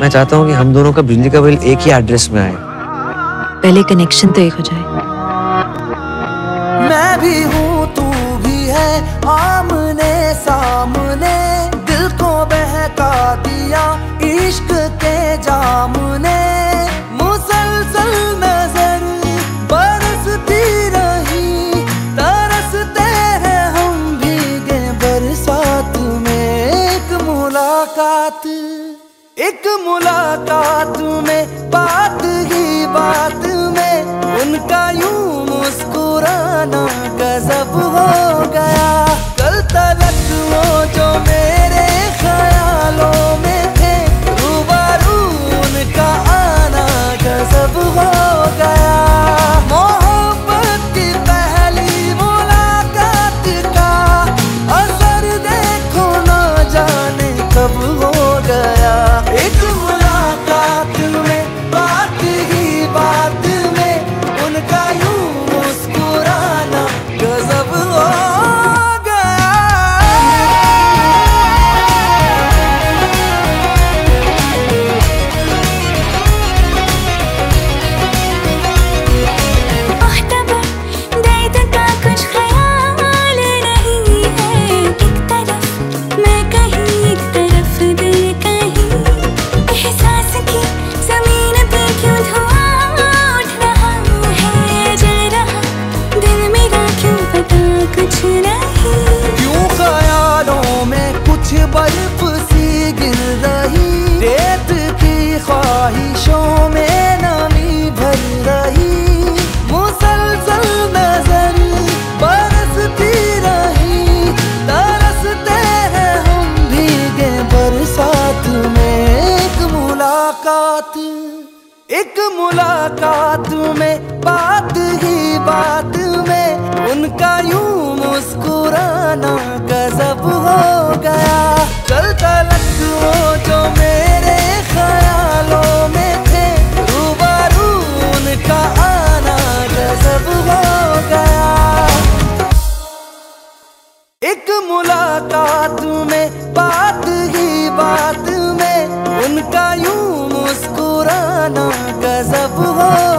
मैं चाहता हूँ कि हम दोनों का बिजली का बिल एक ही एड्रेस में आए। पहले कनेक्शन तो एक हो जाए। मैं भी हूँ तू भी है आमने सामने दिल को बहका दिया इश्क के जाम ने मुसलसल नज़र बरसती रही तरसते हैं हम भीगे बरसात में। एक मुलाकात एक मुलाकात में बात कुछ बर्फ़ सी गिर रही। रेत की ख्वाहिशों में नमी भर रही। मुसलसल नज़र बरसती रही। तरसते हैं हम भीगे बरसात में। एक मुलाकात एक मुलाकात में, बात ही बात में। उनका यूँ मुस्कुराना एक मुलाकात में बात ही बात में उनका यूँ मुस्कुराना गजब हो।